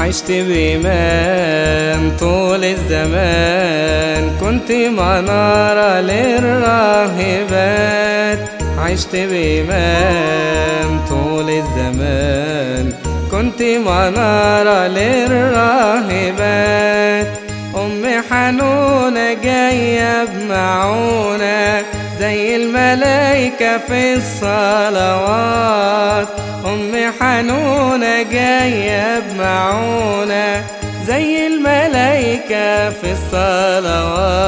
عشت بإيمان طول الزمان. كنت منارة للراهبات. عشت بإيمان طول الزمان. كنت منارة للراهبات. أم حنونة جاية بمعونة. زي الملايكة في الصلوات. حنونة جاية بمعونة زي الملايكة في الصلوات.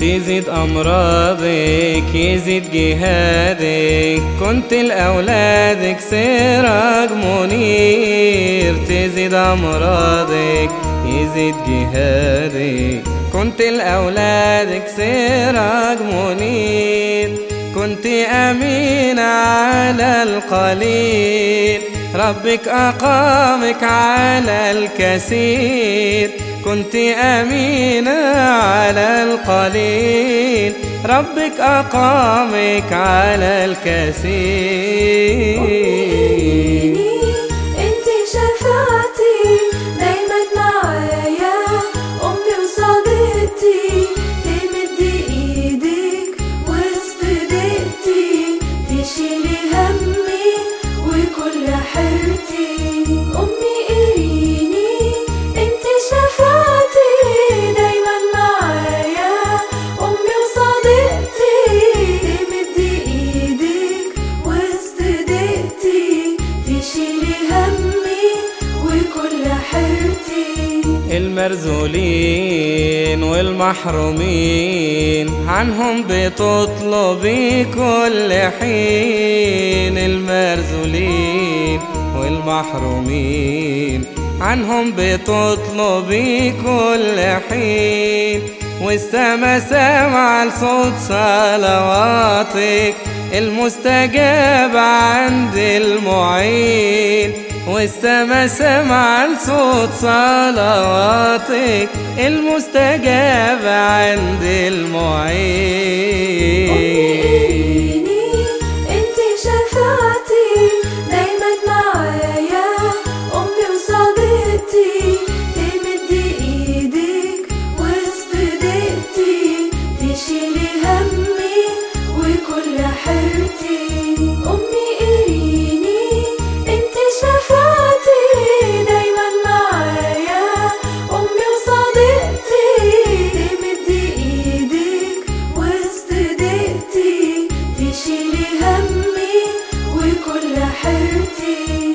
تزيد أمراضك يزيد جهادك كنت لأولادك سراج منير. تزيد أمراضك يزيد جهادك كنت لأولادك سراج منير. كنت أمينة على القليل. ربك أقامك على الكثير. كنت أمينة على القليل ربك أقامك على الكثير. المرذولين والمحرومين عنهم بتطلبي كل حين. المرذولين والمحرومين عنهم بتطلبي كل حين. والسما سامعة لصوت صلواتك المستجاب عند المعين. والسما سمع صوت صلواتك المستجاب عند المعين. لحرتي